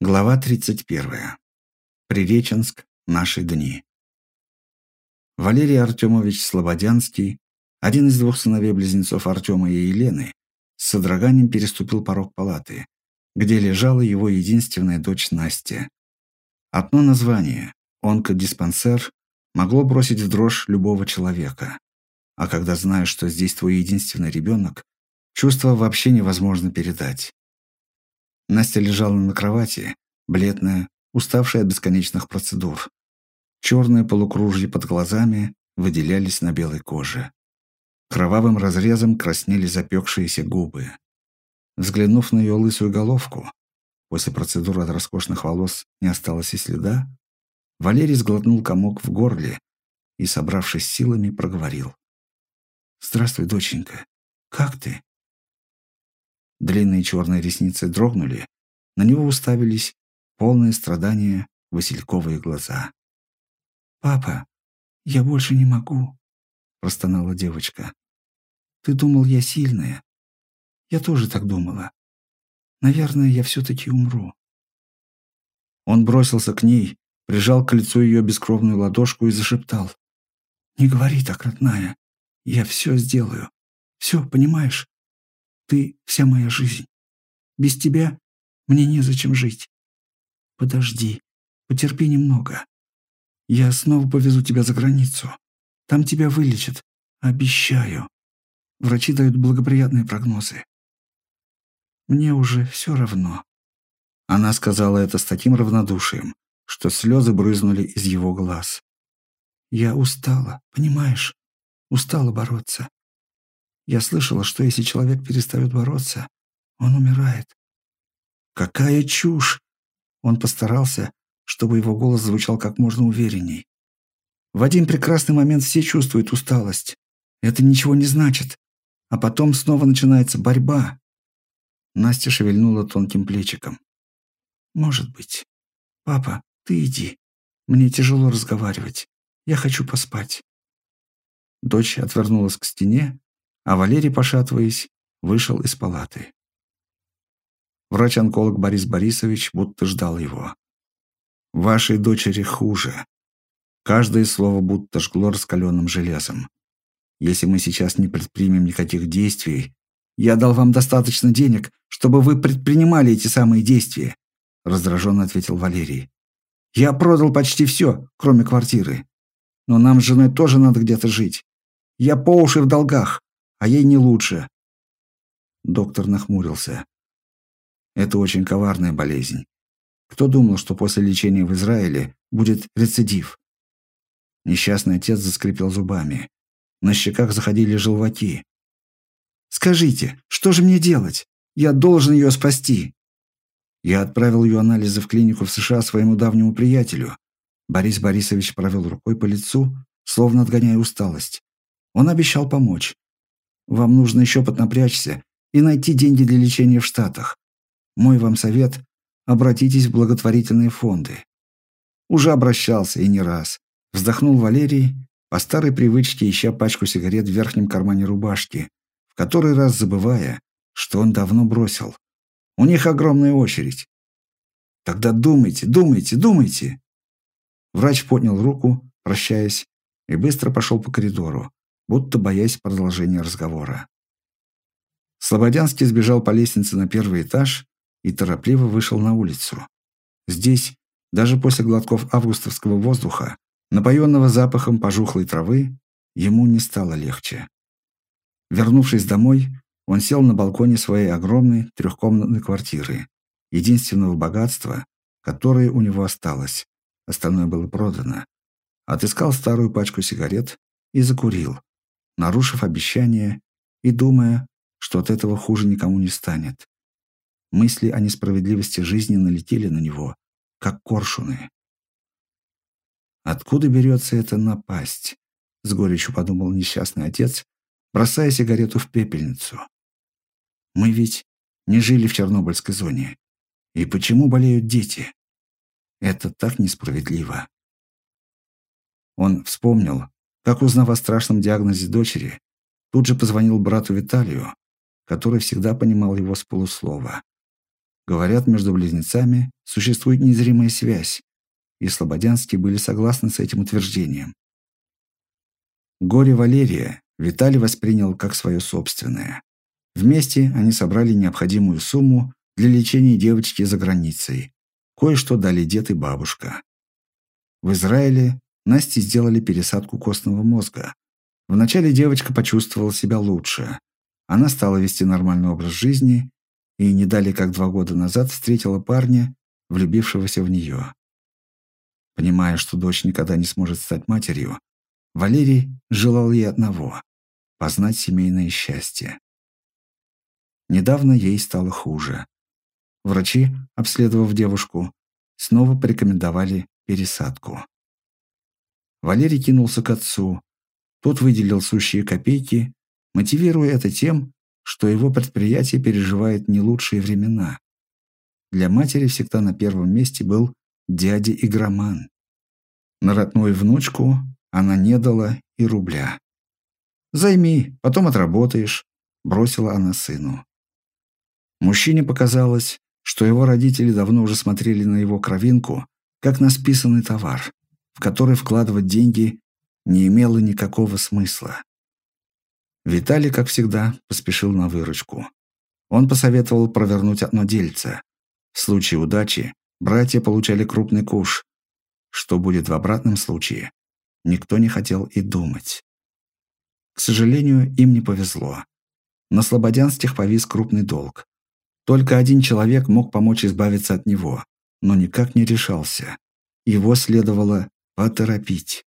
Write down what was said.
Глава 31. Приреченск. Наши дни. Валерий Артемович Слободянский, один из двух сыновей-близнецов Артема и Елены, с содроганием переступил порог палаты, где лежала его единственная дочь Настя. Одно название «онкодиспансер» могло бросить в дрожь любого человека. А когда знаешь, что здесь твой единственный ребенок, чувство вообще невозможно передать. Настя лежала на кровати, бледная, уставшая от бесконечных процедур. Черные полукружья под глазами выделялись на белой коже. Кровавым разрезом краснели запекшиеся губы. Взглянув на ее лысую головку, после процедуры от роскошных волос не осталось и следа, Валерий сглотнул комок в горле и, собравшись силами, проговорил. «Здравствуй, доченька. Как ты?» Длинные черные ресницы дрогнули, на него уставились полные страдания васильковые глаза. «Папа, я больше не могу», — простонала девочка. «Ты думал, я сильная? Я тоже так думала. Наверное, я все-таки умру». Он бросился к ней, прижал к лицу ее бескровную ладошку и зашептал. «Не говори так, родная. Я все сделаю. Все, понимаешь? Ты вся моя жизнь. Без тебя мне незачем жить. Подожди, потерпи немного. Я снова повезу тебя за границу. Там тебя вылечат. Обещаю. Врачи дают благоприятные прогнозы. Мне уже все равно. Она сказала это с таким равнодушием, что слезы брызнули из его глаз. Я устала, понимаешь? Устала бороться. Я слышала, что если человек перестает бороться, он умирает. Какая чушь! Он постарался, чтобы его голос звучал как можно уверенней. В один прекрасный момент все чувствуют усталость. Это ничего не значит. А потом снова начинается борьба. Настя шевельнула тонким плечиком. «Может быть. Папа, ты иди. Мне тяжело разговаривать. Я хочу поспать». Дочь отвернулась к стене, а Валерий, пошатываясь, вышел из палаты. Врач-онколог Борис Борисович будто ждал его. «Вашей дочери хуже. Каждое слово будто жгло раскаленным железом. Если мы сейчас не предпримем никаких действий, я дал вам достаточно денег, чтобы вы предпринимали эти самые действия», раздраженно ответил Валерий. «Я продал почти все, кроме квартиры. Но нам с женой тоже надо где-то жить. Я по уши в долгах а ей не лучше. Доктор нахмурился. Это очень коварная болезнь. Кто думал, что после лечения в Израиле будет рецидив? Несчастный отец заскрипел зубами. На щеках заходили желваки. «Скажите, что же мне делать? Я должен ее спасти!» Я отправил ее анализы в клинику в США своему давнему приятелю. Борис Борисович провел рукой по лицу, словно отгоняя усталость. Он обещал помочь. Вам нужно еще поднапрячься и найти деньги для лечения в Штатах. Мой вам совет – обратитесь в благотворительные фонды. Уже обращался и не раз. Вздохнул Валерий, по старой привычке ища пачку сигарет в верхнем кармане рубашки, в который раз забывая, что он давно бросил. У них огромная очередь. Тогда думайте, думайте, думайте. Врач поднял руку, прощаясь, и быстро пошел по коридору, будто боясь продолжения разговора. Слободянский сбежал по лестнице на первый этаж и торопливо вышел на улицу. Здесь, даже после глотков августовского воздуха, напоенного запахом пожухлой травы, ему не стало легче. Вернувшись домой, он сел на балконе своей огромной трехкомнатной квартиры, единственного богатства, которое у него осталось, остальное было продано. Отыскал старую пачку сигарет и закурил, нарушив обещание и думая, что от этого хуже никому не станет. Мысли о несправедливости жизни налетели на него, как коршуны. «Откуда берется эта напасть?» — с горечью подумал несчастный отец, бросая сигарету в пепельницу. «Мы ведь не жили в Чернобыльской зоне. И почему болеют дети? Это так несправедливо». Он вспомнил, как узнав о страшном диагнозе дочери, тут же позвонил брату Виталию, который всегда понимал его с полуслова. Говорят, между близнецами существует незримая связь, и слободянские были согласны с этим утверждением. Горе Валерия Виталий воспринял как свое собственное. Вместе они собрали необходимую сумму для лечения девочки за границей. Кое-что дали дед и бабушка. В Израиле Насте сделали пересадку костного мозга. Вначале девочка почувствовала себя лучше. Она стала вести нормальный образ жизни и не далее как два года назад встретила парня, влюбившегося в нее. Понимая, что дочь никогда не сможет стать матерью, Валерий желал ей одного – познать семейное счастье. Недавно ей стало хуже. Врачи, обследовав девушку, снова порекомендовали пересадку. Валерий кинулся к отцу. Тот выделил сущие копейки, мотивируя это тем, что его предприятие переживает не лучшие времена. Для матери всегда на первом месте был дядя-игроман. На родную внучку она не дала и рубля. «Займи, потом отработаешь», – бросила она сыну. Мужчине показалось, что его родители давно уже смотрели на его кровинку, как на списанный товар, в который вкладывать деньги не имело никакого смысла. Виталий, как всегда, поспешил на выручку. Он посоветовал провернуть одно дельце. В случае удачи братья получали крупный куш. Что будет в обратном случае, никто не хотел и думать. К сожалению, им не повезло. На Слободянских повис крупный долг. Только один человек мог помочь избавиться от него, но никак не решался. Его следовало поторопить.